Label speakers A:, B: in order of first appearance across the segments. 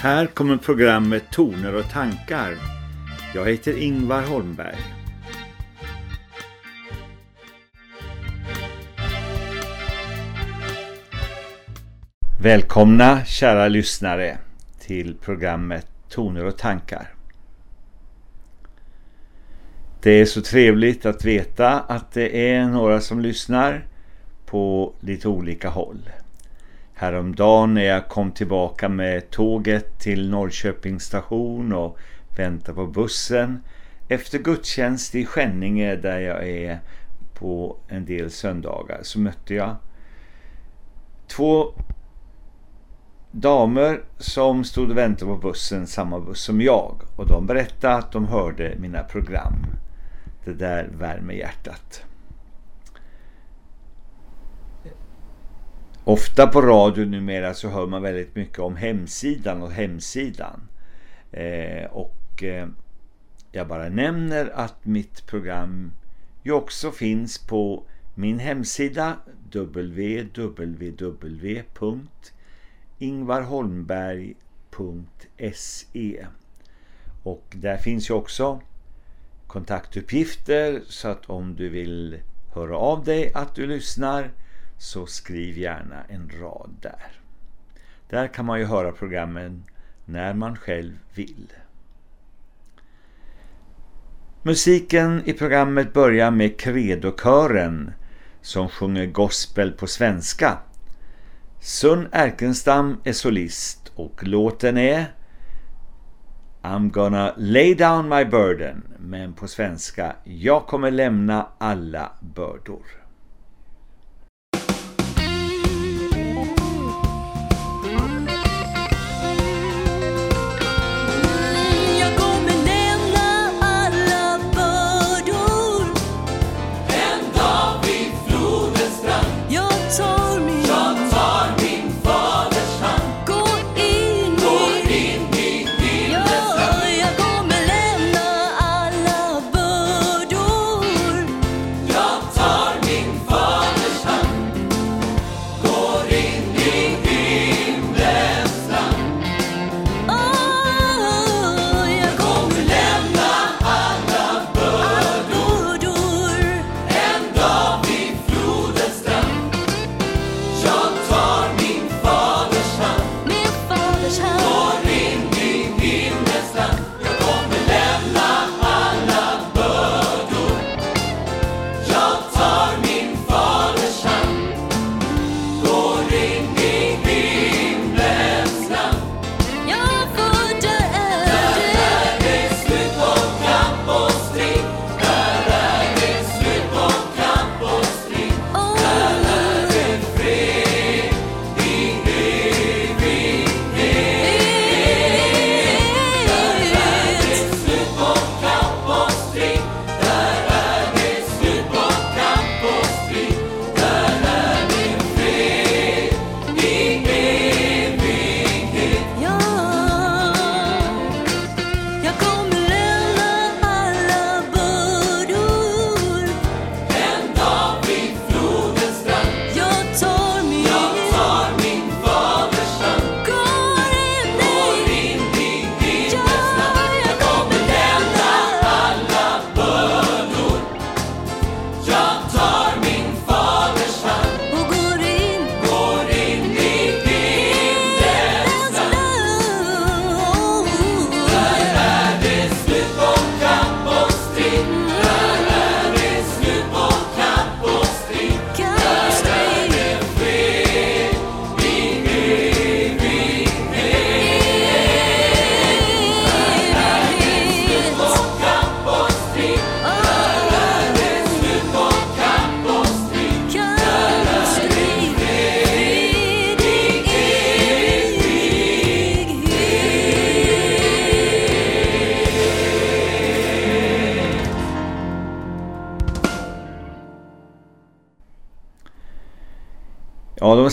A: Här kommer programmet Toner och tankar. Jag heter Ingvar Holmberg. Välkomna kära lyssnare till programmet Toner och tankar. Det är så trevligt att veta att det är några som lyssnar på lite olika håll. Häromdagen när jag kom tillbaka med tåget till Norrköpings station och väntade på bussen efter gudstjänst i Skänninge där jag är på en del söndagar så mötte jag två damer som stod och väntade på bussen, samma buss som jag och de berättade att de hörde mina program. Det där värmer hjärtat. Ofta på radio numera så hör man väldigt mycket om hemsidan och hemsidan. Eh, och eh, jag bara nämner att mitt program ju också finns på min hemsida www.ingvarholmberg.se och där finns ju också kontaktuppgifter så att om du vill höra av dig att du lyssnar så skriv gärna en rad där. Där kan man ju höra programmen när man själv vill. Musiken i programmet börjar med Credokören som sjunger gospel på svenska. Sun Erkenstam är solist och låten är I'm gonna lay down my burden men på svenska Jag kommer lämna alla bördor.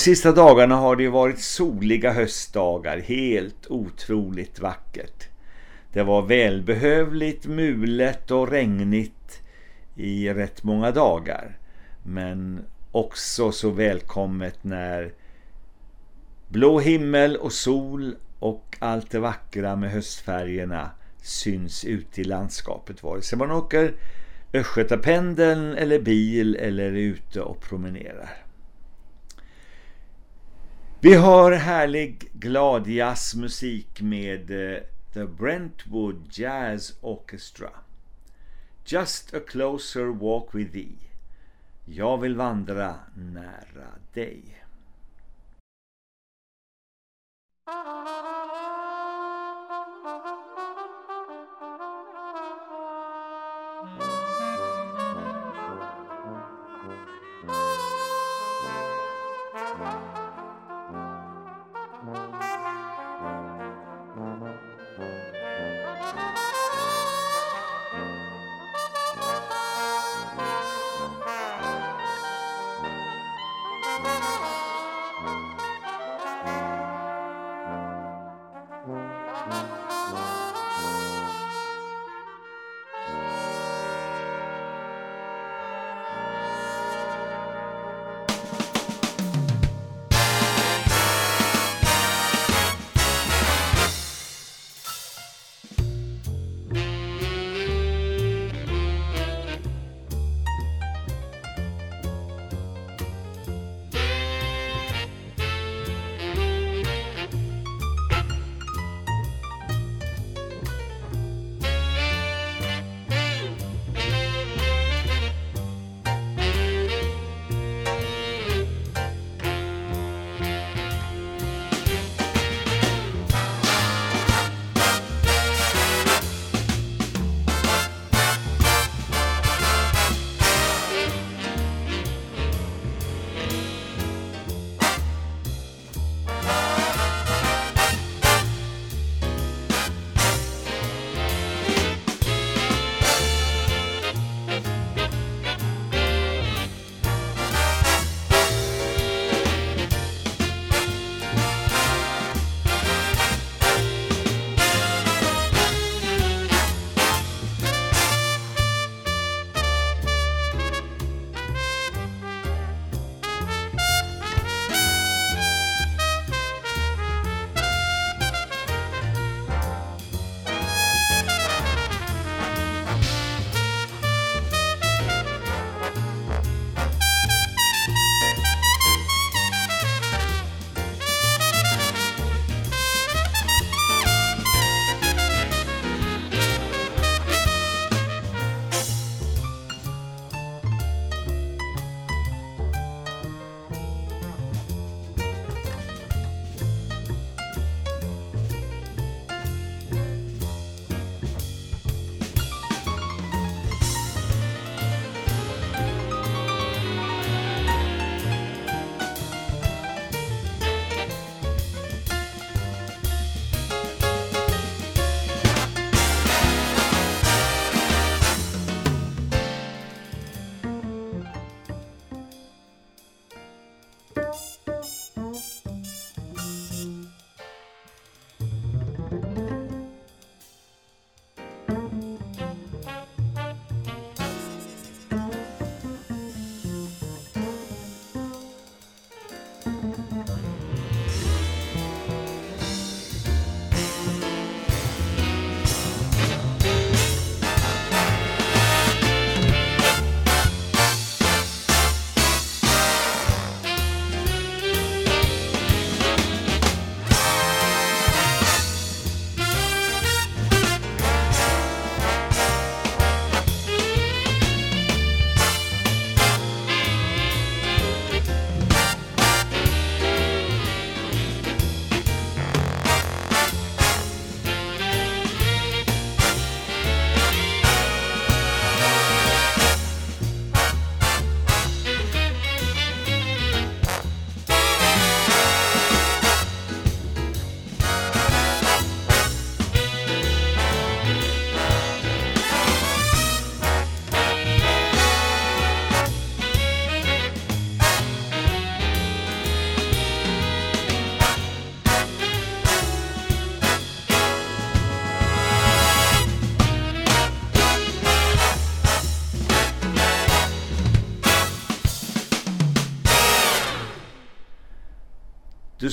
A: Sista dagarna har det varit soliga höstdagar, helt otroligt vackert. Det var välbehövligt, mulet och regnigt i rätt många dagar. Men också så välkommet när blå himmel och sol och allt det vackra med höstfärgerna syns ute i landskapet vare sig man åker Östgötapendeln eller bil eller är ute och promenerar. Vi har härlig glad jazzmusik med eh, The Brentwood Jazz Orchestra. Just a closer walk with thee. Jag vill vandra nära dig.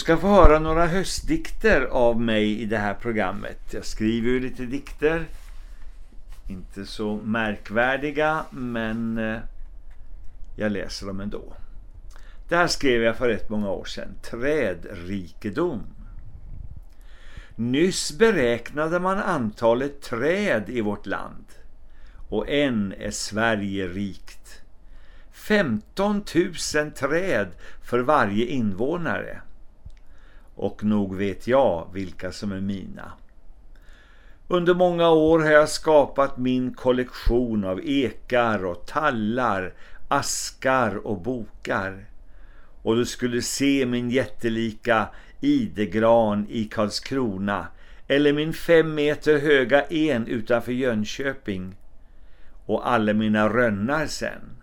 A: Ska få höra några höstdikter av mig i det här programmet. Jag skriver ju lite dikter. Inte så märkvärdiga men eh, jag läser dem ändå. Det här skrev jag för rätt många år sedan. Trädrikedom. Nyss beräknade man antalet träd i vårt land. Och än är Sverige rikt. 15 000 träd för varje invånare. Och nog vet jag vilka som är mina. Under många år har jag skapat min kollektion av ekar och tallar, askar och bokar. Och du skulle se min jättelika idegran i Karlskrona eller min fem meter höga en utanför Jönköping och alla mina rönnar sen,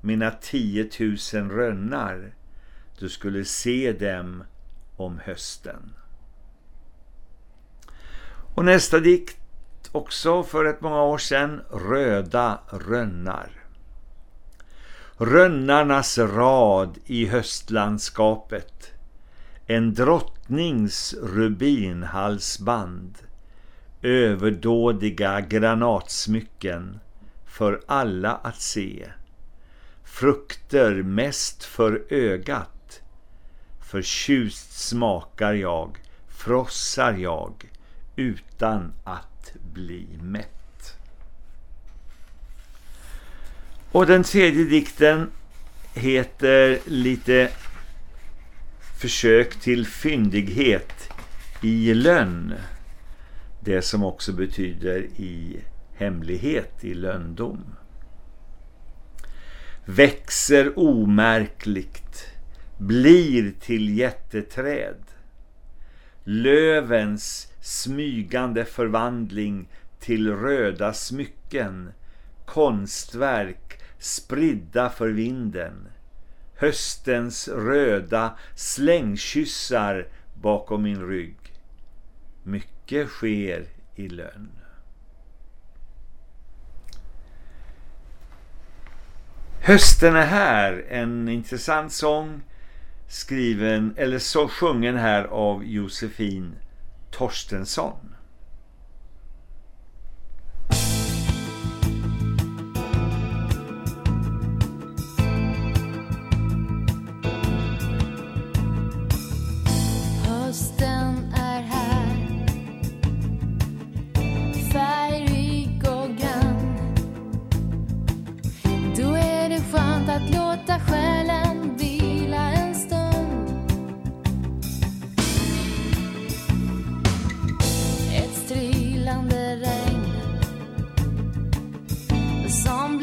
A: mina tiotusen rönnar. Du skulle se dem om hösten. Och nästa dikt också för ett många år sedan, Röda rönnar. Rönnarnas rad i höstlandskapet, en drottnings rubinhalsband, överdådiga granatsmycken för alla att se, frukter mest för ögat, förtjust smakar jag, frossar jag, utan att bli mätt. Och den tredje dikten heter lite försök till fyndighet i lönn. Det som också betyder i hemlighet i löndom. Växer omärkligt, blir till jätteträd. Lövens smygande förvandling till röda smycken, konstverk spridda för vinden, höstens röda slängkyssar bakom min rygg. Mycket sker i lönn. Hösten är här, en intressant sång skriven eller så sjungen här av Josefin Torstensson.
B: Hösten är här Färgrik och grann Då är det skönt att låta själen Som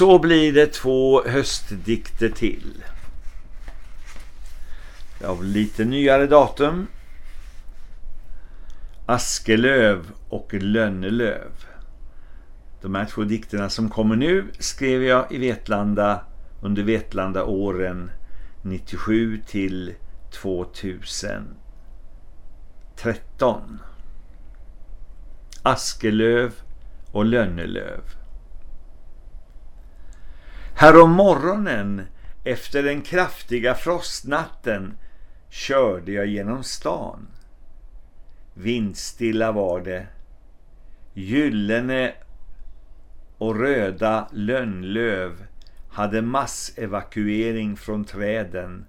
B: så
A: blir det två höstdikter till. Av lite nyare datum. Askelöv och Lönnelöv. De här två dikterna som kommer nu skrev jag i Vetlanda under Vetlanda åren 97 till 2013. Askelöv och Lönnelöv. Här om morgonen efter den kraftiga frostnatten körde jag genom stan. Vindstilla var det. Gyllene och röda lönnlöv hade massevakuering från träden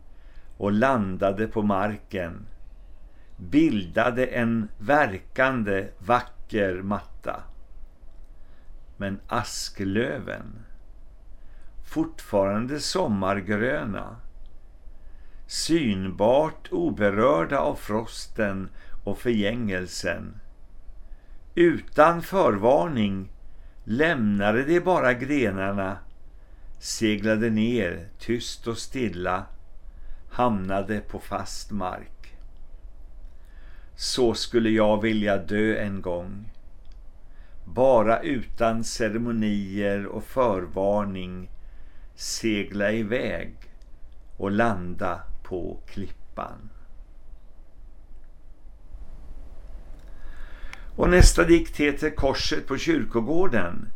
A: och landade på marken. Bildade en verkande vacker matta. Men asklöven, fortfarande sommargröna, synbart oberörda av frosten och förgängelsen. Utan förvarning lämnade de bara grenarna, seglade ner tyst och stilla, hamnade på fast mark. Så skulle jag vilja dö en gång. Bara utan ceremonier och förvarning segla iväg och landa på klippan. Och nästa dikt heter Korset på kyrkogården.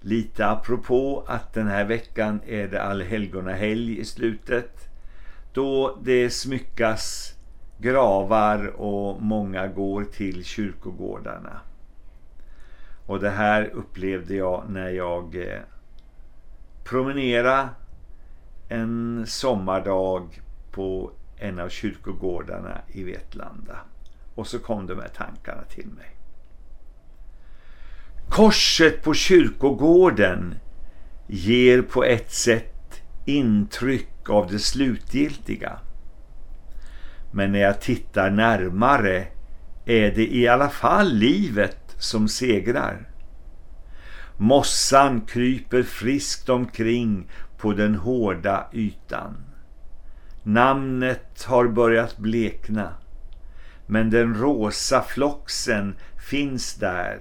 A: Lite apropå att den här veckan är det allhelgonahelg i slutet. Då det smyckas gravar och många går till kyrkogårdarna. Och det här upplevde jag när jag eh, promenera en sommardag på en av kyrkogårdarna i Vetlanda. Och så kom de här tankarna till mig. Korset på kyrkogården ger på ett sätt intryck av det slutgiltiga. Men när jag tittar närmare är det i alla fall livet som segrar. Mossan kryper friskt omkring på den hårda ytan. Namnet har börjat blekna, men den rosa floxen finns där,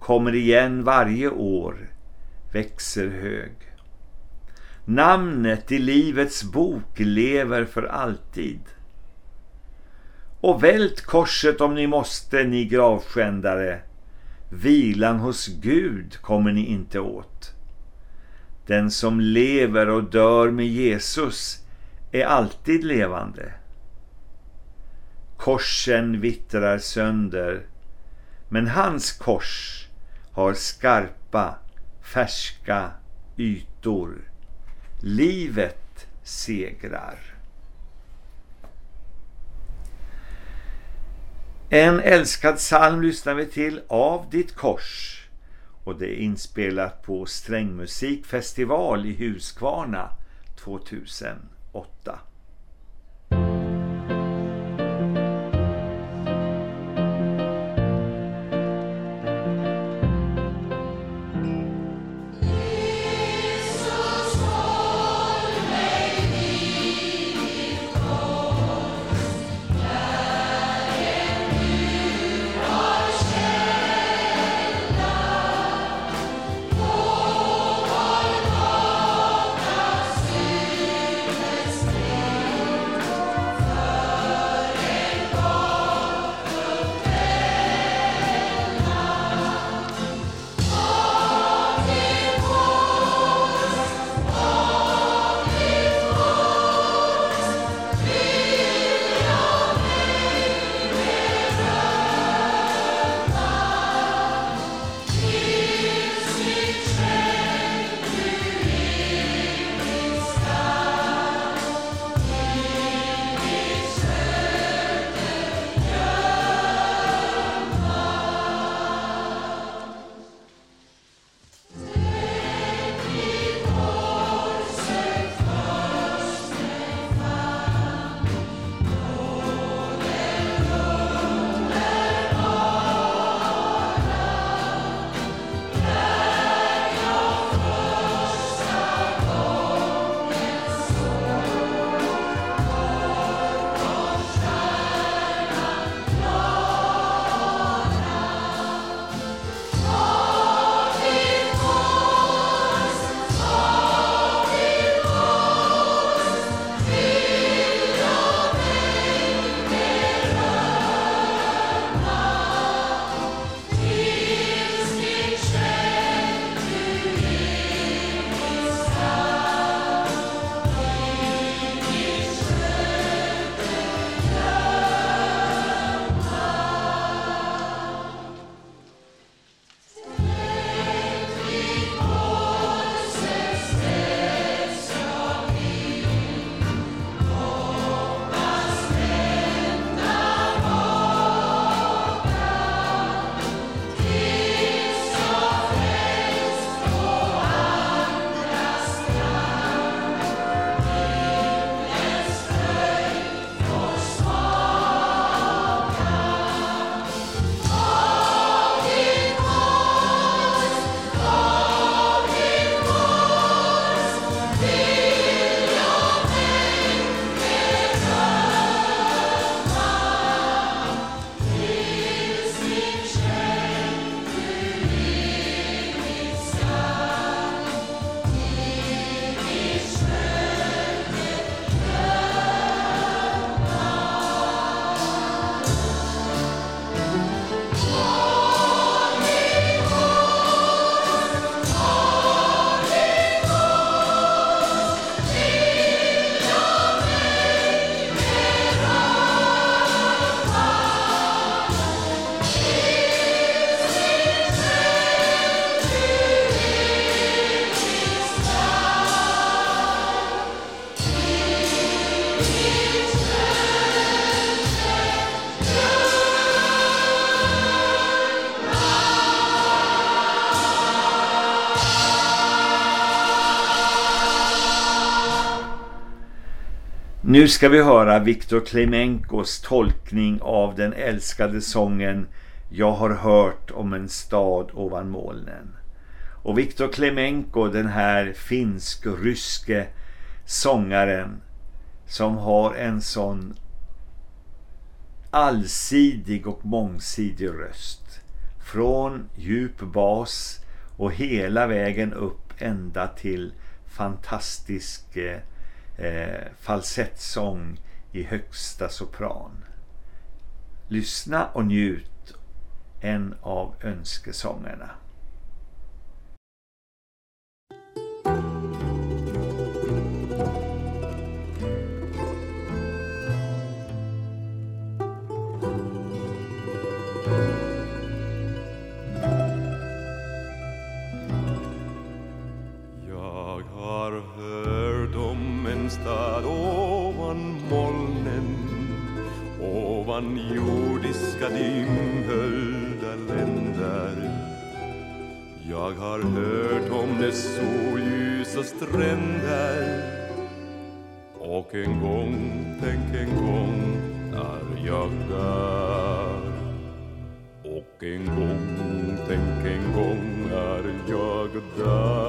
A: kommer igen varje år, växer hög. Namnet i livets bok lever för alltid. Och vält korset om ni måste, ni gravskändare. Vilan hos Gud kommer ni inte åt. Den som lever och dör med Jesus är alltid levande. Korsen vittrar sönder, men hans kors har skarpa, färska ytor. Livet segrar. En älskad psalm lyssnar vi till av ditt kors och det är inspelat på Strängmusikfestival i Huskvarna 2008. Nu ska vi höra Viktor Klemenkos tolkning av den älskade sången Jag har hört om en stad ovan molnen. Och Viktor Klemenko, den här finsk-ryske sångaren som har en sån allsidig och mångsidig röst. Från djup bas och hela vägen upp ända till fantastisk eh, eh, falsettsång i högsta sopran. Lyssna och njut en av önskesångerna.
C: Jag har hört om stad ovan molnen Ovan jordiska dimhöljda länder. Jag har hört om dess solljusa stränder. Och en gång, tänk en gång, är jag där och en gång, tänk en gång är jag där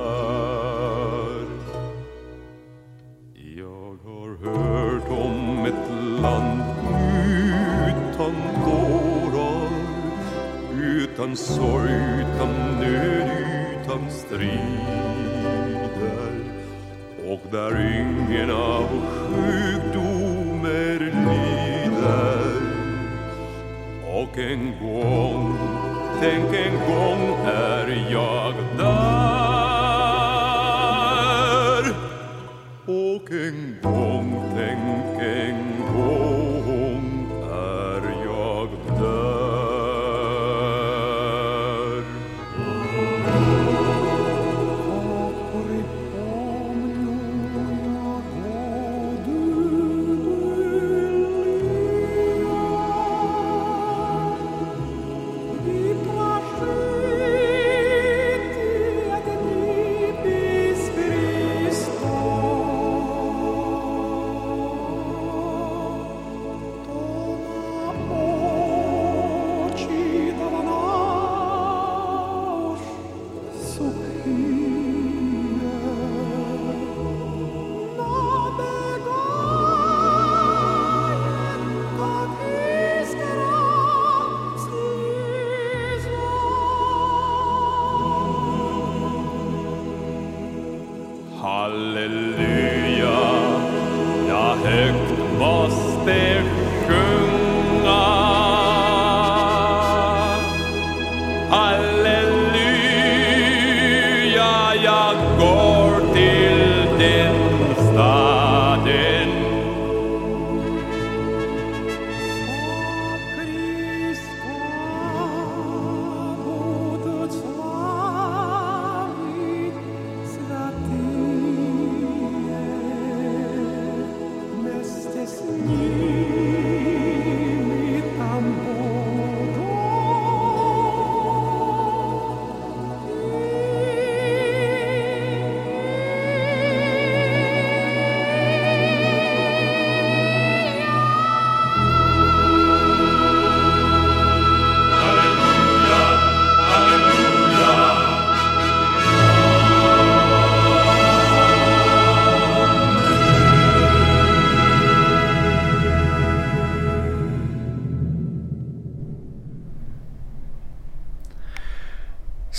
C: Utan sorg, utan nöd, utan strider. Och där ingen av sjukdomer lider. Och en gång, tänk en gång är jag där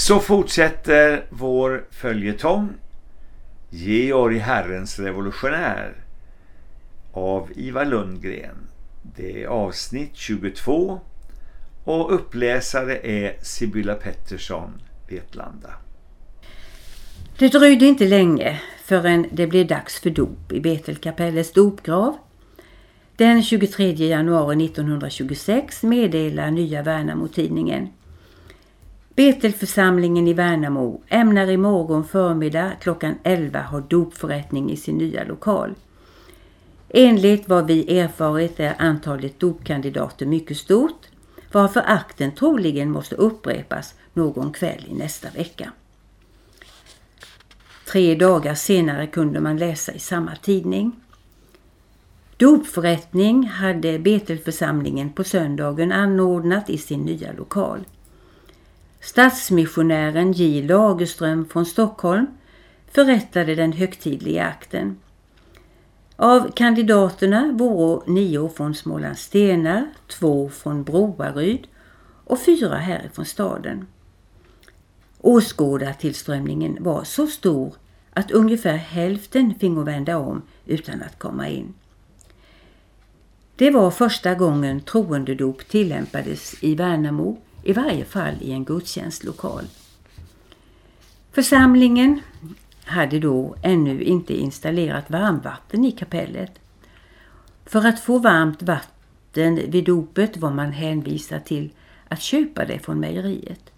A: Så fortsätter vår följetong Georg Herrens revolutionär av Ivar Lundgren. Det är avsnitt 22 och uppläsare är Sibylla Pettersson, Vetlanda.
D: Det dröjde inte länge förrän det blev dags för dop i Betelkapellets dopgrav. Den 23 januari 1926 meddelar Nya Värnamo-tidningen. Betelförsamlingen i Värnamo ämnar imorgon förmiddag klockan 11 ha dopförrättning i sin nya lokal. Enligt vad vi erfarit är antalet dopkandidater mycket stort, varför akten troligen måste upprepas någon kväll i nästa vecka. Tre dagar senare kunde man läsa i samma tidning. Dopförrättning hade Betelförsamlingen på söndagen anordnat i sin nya lokal. Stadsmissionären J Lagerström från Stockholm förrättade den högtidliga akten. Av kandidaterna vore nio från Smålandsstenar, två från Broaryd och fyra härifrån staden. Åskådartillströmningen var så stor att ungefär hälften fingo vända om utan att komma in. Det var första gången troendedop tillämpades i Värnamo, i varje fall i en gudstjänstlokal. Församlingen hade då ännu inte installerat varmvatten i kapellet. För att få varmt vatten vid dopet var man hänvisad till att köpa det från mejeriet.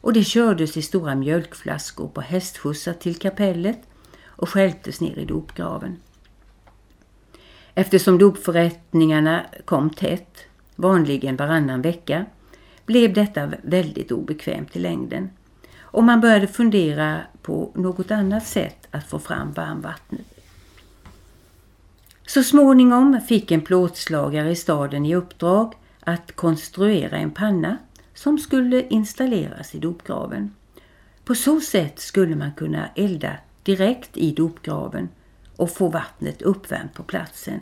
D: Och det kördes i stora mjölkflaskor på hästskjutsar till kapellet och skälptes ner i dopgraven. Eftersom dopförrättningarna kom tätt, vanligen varannan vecka, blev detta väldigt obekvämt i längden och man började fundera på något annat sätt att få fram varmvattnet. Så småningom fick en plåtslagare i staden i uppdrag att konstruera en panna som skulle installeras i dopgraven. På så sätt skulle man kunna elda direkt i dopgraven och få vattnet uppvärmt på platsen.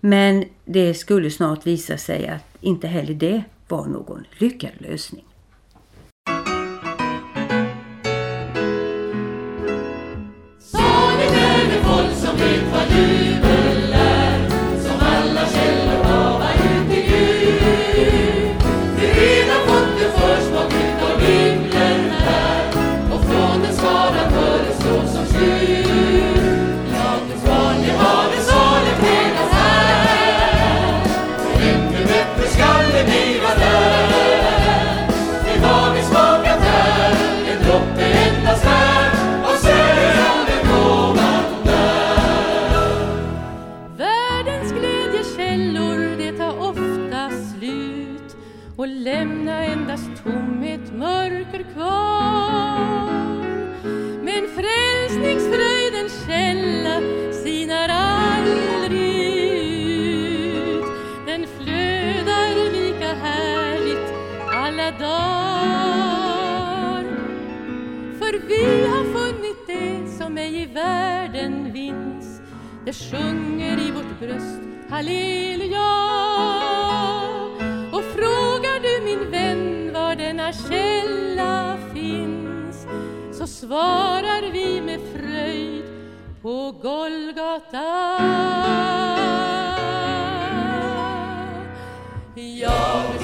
D: Men det skulle snart visa sig att inte heller det var någon lyckad lösning.
B: Sjunger i vårt bröst halleluja. Och frågar du min vän var denna källa finns Så svarar vi med fröjd på Golgata. Jag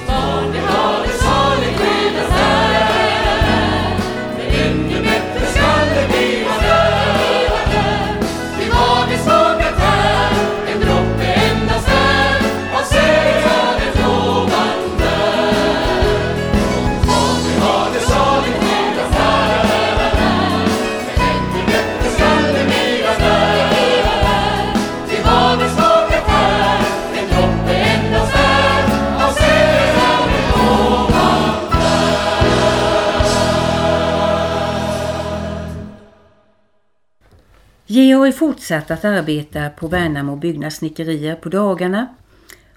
B: har
D: ju fortsatt att arbeta på Värnamo byggnadssnickerier på dagarna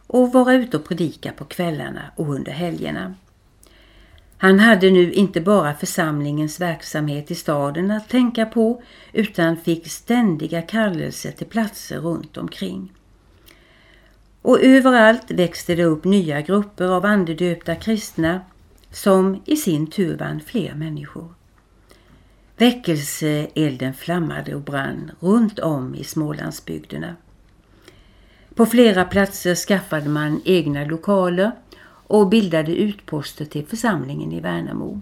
D: och vara ute och predika på kvällarna och under helgerna. Han hade nu inte bara församlingens verksamhet i staden att tänka på utan fick ständiga kallelser till platser runt omkring. Och överallt växte det upp nya grupper av andedöpta kristna som i sin tur vann fler människor. Väckelseelden flammade och brann runt om i Smålandsbygderna. På flera platser skaffade man egna lokaler och bildade utposter till församlingen i Värnamo.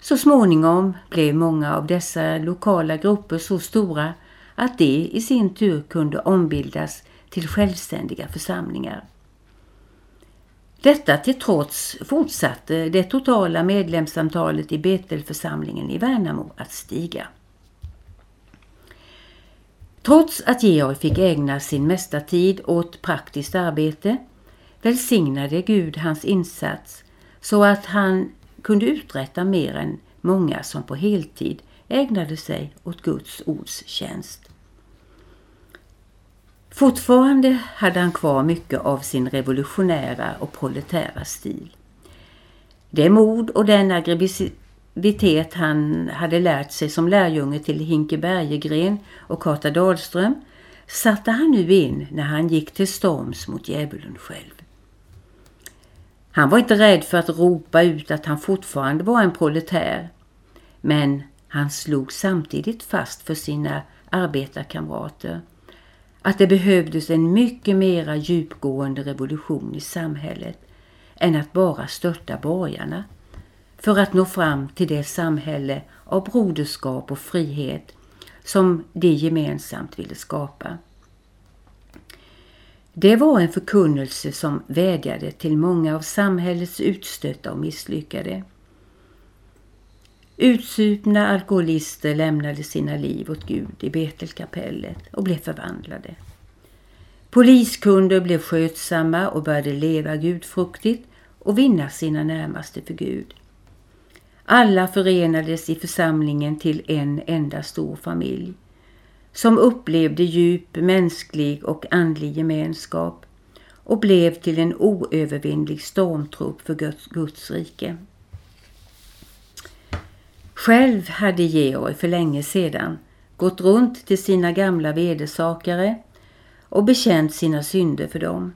D: Så småningom blev många av dessa lokala grupper så stora att de i sin tur kunde ombildas till självständiga församlingar. Detta till trots fortsatte det totala medlemsantalet i Betelförsamlingen i Värnamo att stiga. Trots att Georg fick ägna sin mesta tid åt praktiskt arbete välsignade Gud hans insats så att han kunde uträtta mer än många som på heltid ägnade sig åt Guds ords tjänst. Fortfarande hade han kvar mycket av sin revolutionära och proletära stil. Det mod och den aggressivitet han hade lärt sig som lärjunge till Hinke Bergegren och Kata Dahlström satte han nu in när han gick till storms mot djävulen själv. Han var inte rädd för att ropa ut att han fortfarande var en proletär. Men han slog samtidigt fast för sina arbetarkamrater att det behövdes en mycket mera djupgående revolution i samhället än att bara störta borgarna för att nå fram till det samhälle av broderskap och frihet som de gemensamt ville skapa. Det var en förkunnelse som vädjade till många av samhällets utstötta och misslyckade. Utsupna alkoholister lämnade sina liv åt Gud i Betelkapellet och blev förvandlade. Poliskunder blev skötsamma och började leva gudfruktigt och vinna sina närmaste för Gud. Alla förenades i församlingen till en enda stor familj som upplevde djup mänsklig och andlig gemenskap och blev till en oövervinnlig stormtrupp för Guds, Guds rike. Själv hade Georg för länge sedan gått runt till sina gamla vedersakare och bekänt sina synder för dem.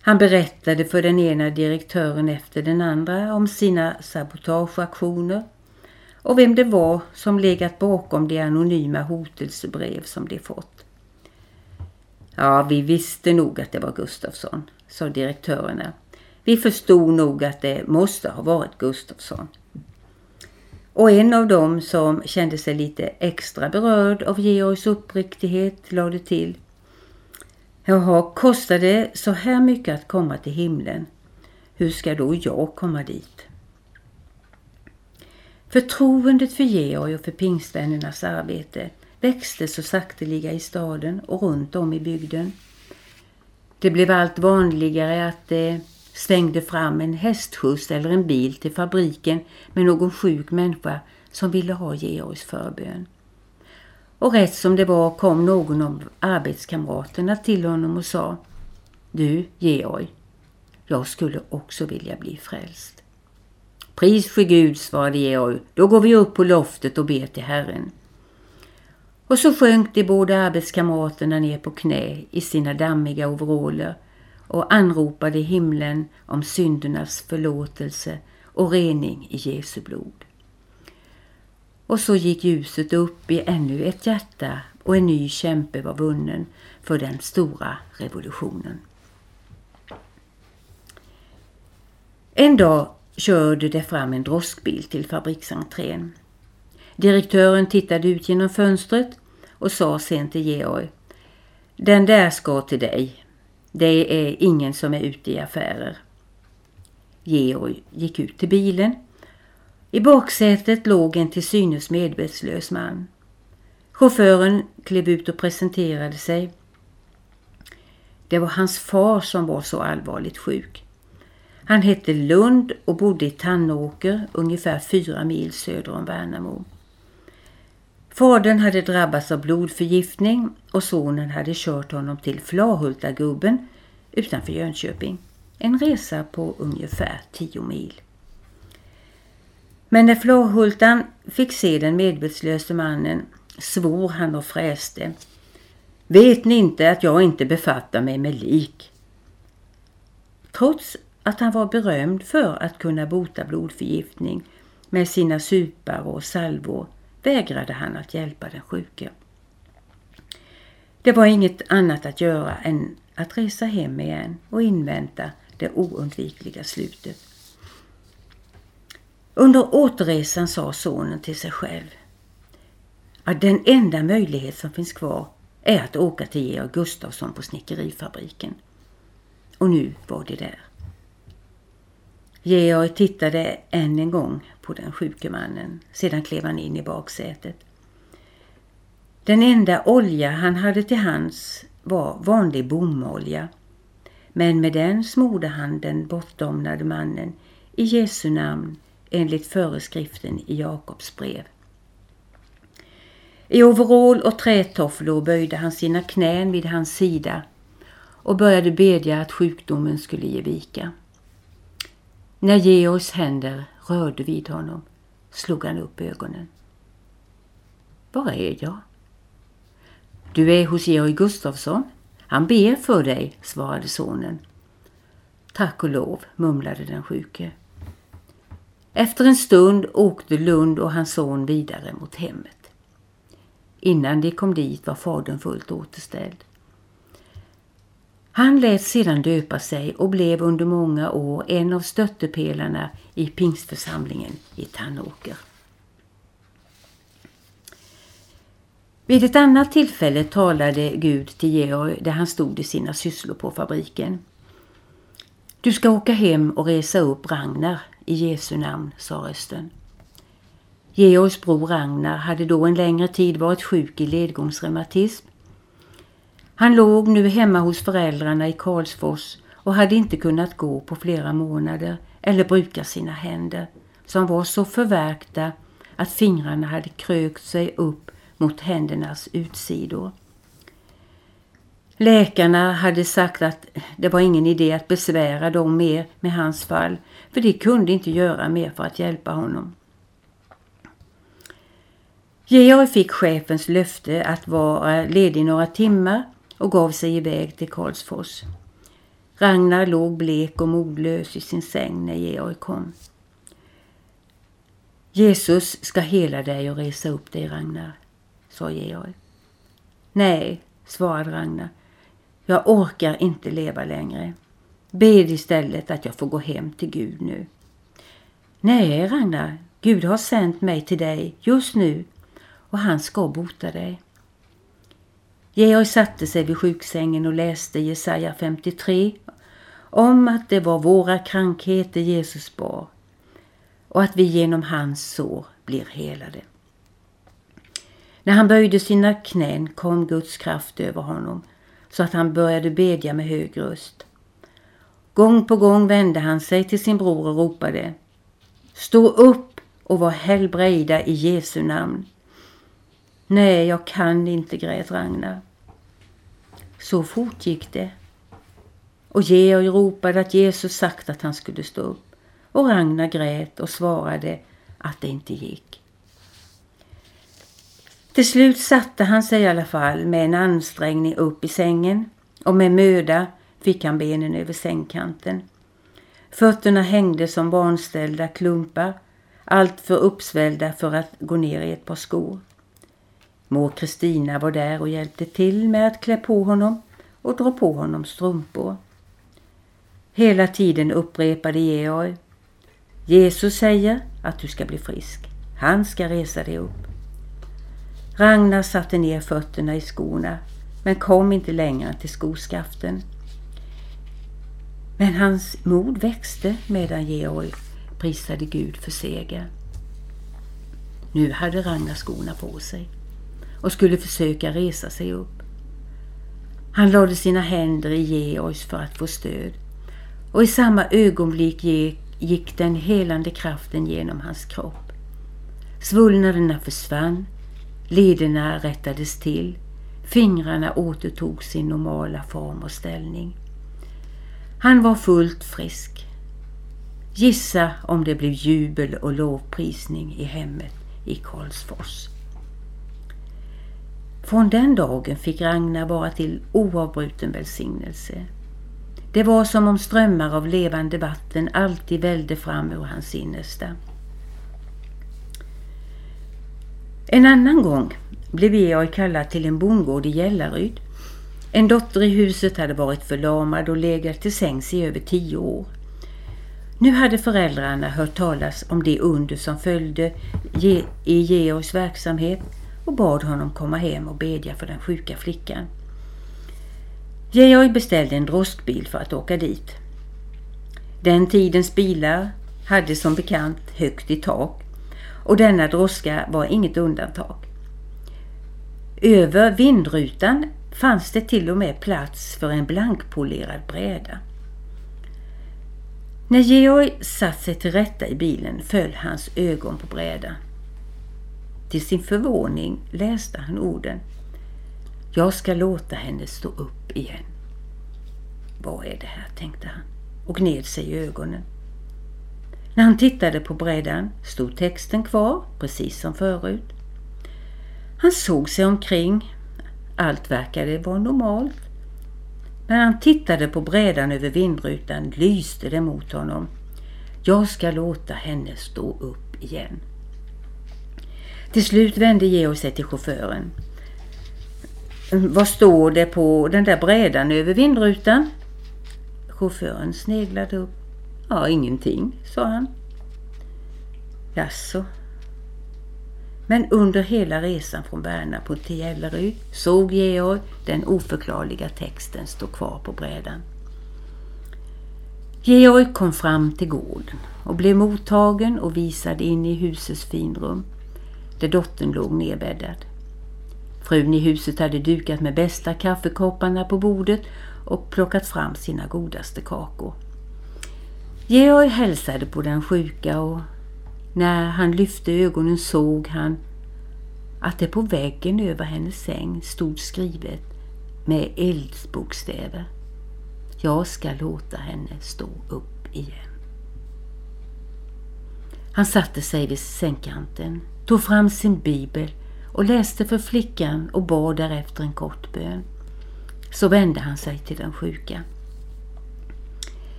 D: Han berättade för den ena direktören efter den andra om sina sabotageaktioner och vem det var som legat bakom de anonyma hotelsebrev som de fått. Ja, vi visste nog att det var Gustafsson, sa direktörerna. Vi förstod nog att det måste ha varit Gustafsson. Och en av dem som kände sig lite extra berörd av Georgs uppriktighet lade till. Jaha, kostar det så här mycket att komma till himlen? Hur ska då jag komma dit? Förtroendet för Georg och för pingstvännernas arbete växte så sakteliga i staden och runt om i bygden. Det blev allt vanligare att det svängde fram en hästskjuts eller en bil till fabriken med någon sjuk människa som ville ha Georgs förbön. Och rätt som det var kom någon av arbetskamraterna till honom och sa Du, Georg, jag skulle också vilja bli frälst. Pris för Gud, svarade Georg. Då går vi upp på loftet och ber till Herren. Och så sjönk de båda arbetskamraterna ner på knä i sina dammiga overaller och anropade himlen om syndernas förlåtelse och rening i Jesu blod. Och så gick ljuset upp i ännu ett hjärta och en ny kämpe var vunnen för den stora revolutionen. En dag körde det fram en droskbil till fabriksentrén. Direktören tittade ut genom fönstret och sa sen till Georg. Den där ska till dig. Det är ingen som är ute i affärer. Georg gick ut till bilen. I baksätet låg en till synes medvetslös man. Chauffören klev ut och presenterade sig. Det var hans far som var så allvarligt sjuk. Han hette Lund och bodde i Tannåker, ungefär fyra mil söder om Värnamo. Fadern hade drabbats av blodförgiftning och sonen hade kört honom till Flahultagubben utanför Jönköping. En resa på ungefär tio mil. Men när Flahultan fick se den medvetslöse mannen svor han och fräste. Vet ni inte att jag inte befattar mig med lik? Trots att han var berömd för att kunna bota blodförgiftning med sina supar och salvor vägrade han att hjälpa den sjuke. Det var inget annat att göra än att resa hem igen och invänta det oundvikliga slutet. Under återresan sa sonen till sig själv att den enda möjlighet som finns kvar är att åka till Georg Gustafsson på snickerifabriken. Och nu var det där. Georg tittade än en gång på den sjuke mannen. Sedan klev han in i baksätet. Den enda olja han hade till hands var vanlig bomolja. Men med den smorde han den bortdomnade mannen i Jesu namn enligt föreskriften i Jakobs brev. I overall och trätofflor böjde han sina knän vid hans sida och började bedja att sjukdomen skulle ge vika. När Georgs händer rörde vid honom slog han upp ögonen. Var är jag? Du är hos Georg Gustafsson. Han ber för dig, svarade sonen. Tack och lov, mumlade den sjuke. Efter en stund åkte Lund och hans son vidare mot hemmet. Innan de kom dit var fadern fullt återställd. Han lät sedan döpa sig och blev under många år en av stöttepelarna i pingstförsamlingen i Tannåker. Vid ett annat tillfälle talade Gud till Georg där han stod i sina sysslor på fabriken. Du ska åka hem och resa upp Ragnar i Jesu namn, sa rösten. Georgs bror Ragnar hade då en längre tid varit sjuk i ledgångsreumatism. Han låg nu hemma hos föräldrarna i Karlsfors och hade inte kunnat gå på flera månader eller bruka sina händer som var så förvärkta att fingrarna hade krökt sig upp mot händernas utsidor. Läkarna hade sagt att det var ingen idé att besvära dem mer med hans fall för de kunde inte göra mer för att hjälpa honom. Georg fick chefens löfte att vara ledig några timmar och gav sig iväg till Karlsfors. Ragnar låg blek och modlös i sin säng när Georg kom. Jesus ska hela dig och resa upp dig, Ragnar, sa Georg. Nej, svarade Ragnar. Jag orkar inte leva längre. Bed istället att jag får gå hem till Gud nu. Nej, Ragnar, Gud har sänt mig till dig just nu och han ska bota dig. Georg satte sig vid sjuksängen och läste Jesaja 53 om att det var våra krankheter Jesus bar och att vi genom hans sår blir helade. När han böjde sina knän kom Guds kraft över honom så att han började bedja med hög röst. Gång på gång vände han sig till sin bror och ropade Stå upp och var helbrägda i Jesu namn. Nej, jag kan inte, grät Ragnar. Så fort gick det. Och Georg ropade att Jesus sagt att han skulle stå upp. Och Ragnar grät och svarade att det inte gick. Till slut satte han sig i alla fall med en ansträngning upp i sängen och med möda fick han benen över sängkanten. Fötterna hängde som vanställda klumpar, allt för uppsvällda för att gå ner i ett par skor. Mor Kristina var där och hjälpte till med att klä på honom och dra på honom strumpor. Hela tiden upprepade Georg. Jesus säger att du ska bli frisk. Han ska resa dig upp. Ragnar satte ner fötterna i skorna men kom inte längre till skoskaften. Men hans mod växte medan Georg prisade Gud för seger. Nu hade Ragnar skorna på sig och skulle försöka resa sig upp. Han lade sina händer i Georgs för att få stöd och i samma ögonblick gick den helande kraften genom hans kropp. Svullnaderna försvann, lederna rättades till, fingrarna återtog sin normala form och ställning. Han var fullt frisk. Gissa om det blev jubel och lovprisning i hemmet i Karlsfors. Från den dagen fick Ragnar vara till oavbruten välsignelse. Det var som om strömmar av levande vatten alltid välde fram ur hans innersta. En annan gång blev Georg kallad till en bondgård i Gällaryd. En dotter i huset hade varit förlamad och legat till sängs i över tio år. Nu hade föräldrarna hört talas om det under som följde i Georgs verksamhet och bad honom komma hem och bedja för den sjuka flickan. Georg beställde en droskbil för att åka dit. Den tidens bilar hade som bekant högt i tak och denna droska var inget undantag. Över vindrutan fanns det till och med plats för en blankpolerad bräda. När Georg satt sig till rätta i bilen föll hans ögon på brädan. Till sin förvåning läste han orden. Jag ska låta henne stå upp igen. Vad är det här, tänkte han och gned sig i ögonen. När han tittade på brädan stod texten kvar, precis som förut. Han såg sig omkring. Allt verkade vara normalt. När han tittade på brädan över vindrutan lyste det mot honom. Jag ska låta henne stå upp igen. Till slut vände Georg sig till chauffören. Mm, vad står det på den där brädan över vindrutan? Chauffören sneglade upp. Ja, ingenting, sa han. Jaså? Men under hela resan från Värnamo till Gälleryd såg Georg den oförklarliga texten stå kvar på brädan. Georg kom fram till gården och blev mottagen och visad in i husets finrum där dottern låg nedbäddad. Frun i huset hade dukat med bästa kaffekopparna på bordet och plockat fram sina godaste kakor. Georg hälsade på den sjuka och när han lyfte ögonen såg han att det på väggen över hennes säng stod skrivet med eldsbokstäver. Jag ska låta henne stå upp igen. Han satte sig vid sängkanten, tog fram sin bibel och läste för flickan och bad därefter en kort bön. Så vände han sig till den sjuka.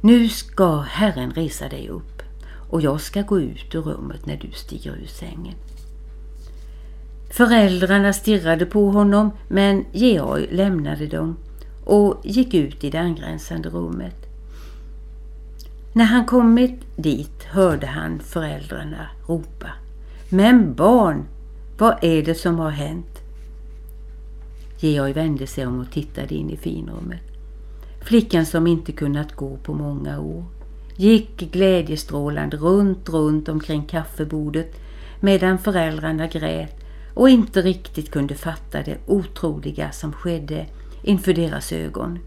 D: Nu ska Herren resa dig upp och jag ska gå ut ur rummet när du stiger ur sängen. Föräldrarna stirrade på honom men Georg lämnade dem och gick ut i det angränsande rummet. När han kommit dit hörde han föräldrarna ropa. Men barn, vad är det som har hänt? Georg vände sig om och tittade in i finrummet. Flickan som inte kunnat gå på många år gick glädjestrålande runt, runt omkring kaffebordet medan föräldrarna grät och inte riktigt kunde fatta det otroliga som skedde inför deras ögon.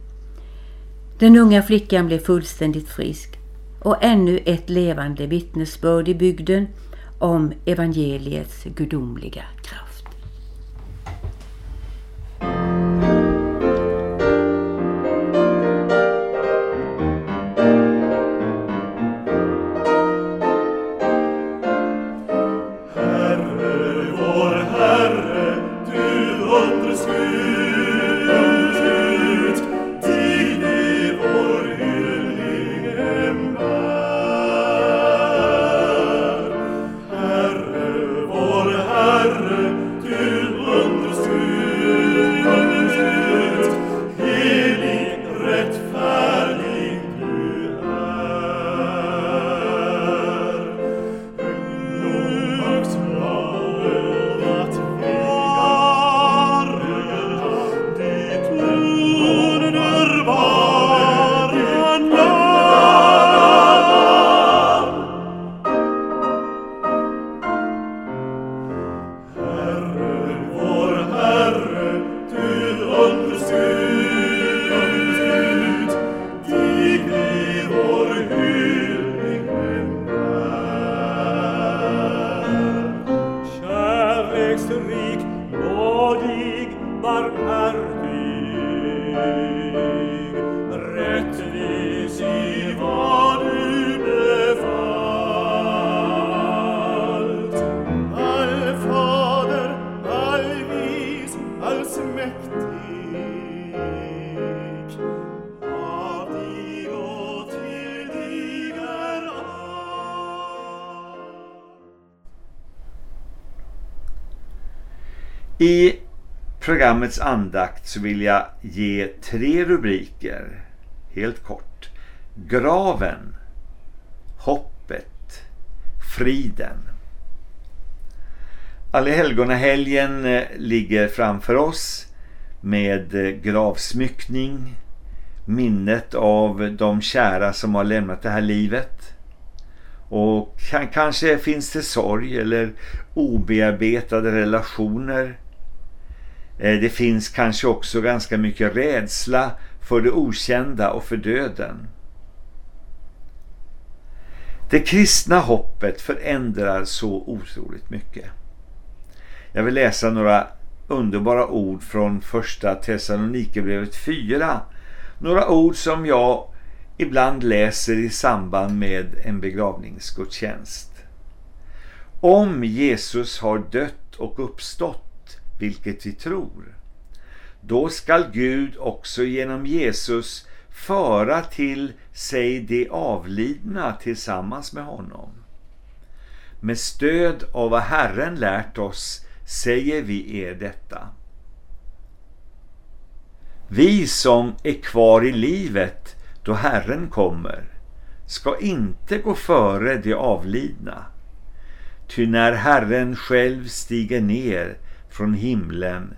D: Den unga flickan blev fullständigt frisk och ännu ett levande vittnesbörd i bygden om evangeliets gudomliga kraft.
E: I
A: programmets andakt så vill jag ge tre rubriker, helt kort. Graven, hoppet, friden. Allhelgonahelgen eh, ligger framför oss med eh, gravsmyckning, minnet av de kära som har lämnat det här livet. Och kanske finns det sorg eller obearbetade relationer. Eh, det finns kanske också ganska mycket rädsla för det okända och för döden. Det kristna hoppet förändrar så otroligt mycket. Jag vill läsa några underbara ord från första Thessalonikerbrevet 4. Några ord som jag ibland läser i samband med en begravningsgudstjänst. Om Jesus har dött och uppstått, vilket vi tror, då skall Gud också genom Jesus föra till sig de avlidna tillsammans med honom. Med stöd av vad Herren lärt oss säger vi er detta. Vi som är kvar i livet då Herren kommer ska inte gå före de avlidna. Ty när Herren själv stiger ner från himlen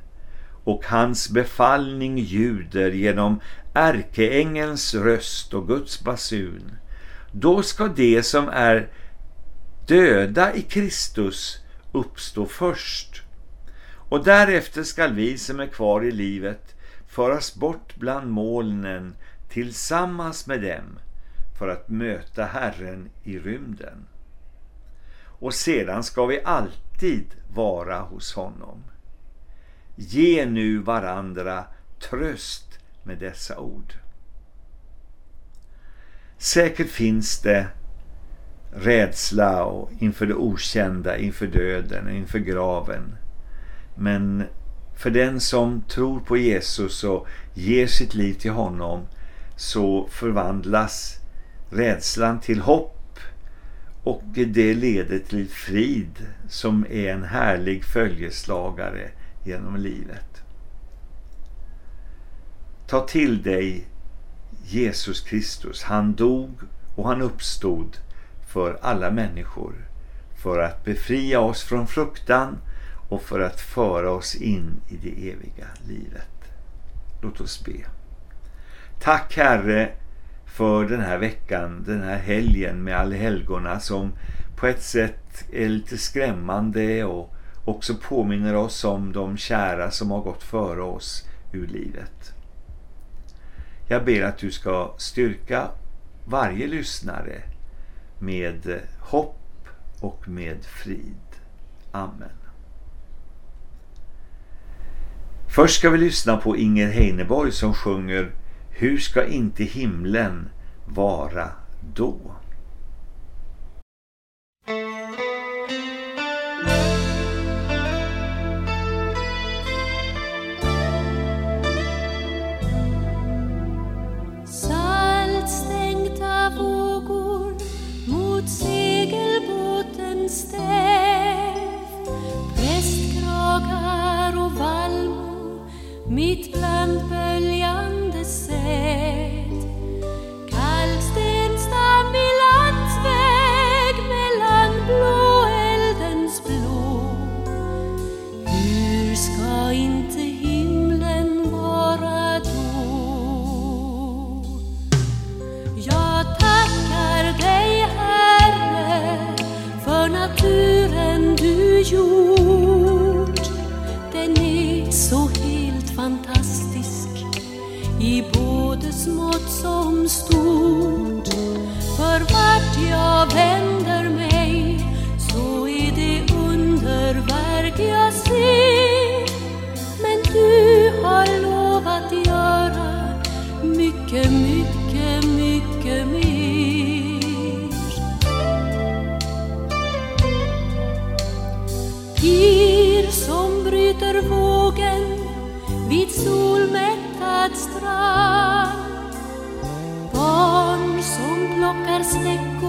A: och hans befallning ljuder genom ärkeängelns röst och Guds basun, då ska det som är döda i Kristus uppstå först. Och därefter skall vi som är kvar i livet föras bort bland molnen tillsammans med dem för att möta Herren i rymden. Och sedan ska vi alltid vara hos honom. Ge nu varandra tröst med dessa ord. Säkert finns det rädsla och inför det okända, inför döden, inför graven. Men för den som tror på Jesus och ger sitt liv till honom så förvandlas rädslan till hopp och det leder till frid som är en härlig följeslagare genom livet. Ta till dig Jesus Kristus. Han dog och han uppstod för alla människor för att befria oss från fruktan och för att föra oss in i det eviga livet. Låt oss be. Tack Herre för den här veckan, den här helgen med allhelgorna som på ett sätt är lite skrämmande och också påminner oss om de kära som har gått före oss ur livet. Jag ber att du ska styrka varje lyssnare med hopp och med frid. Amen. Först ska vi lyssna på Inger Heineborg som sjunger hur ska inte himlen vara då?
B: Saltstänkta vågor mot segelbåtens stäv Prästkragar och vallmo mitt bland smått som stort. För vart jag vänder mig så är det underverk jag ser. Men du har lovat göra mycket, mer snake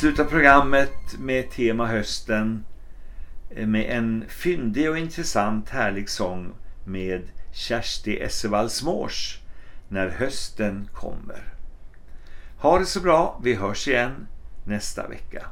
B: avslutar programmet med tema hösten eh, med en fyndig och intressant härlig sång med Kersti Essevall Smårs När hösten kommer. Ha det så bra, vi hörs igen nästa vecka.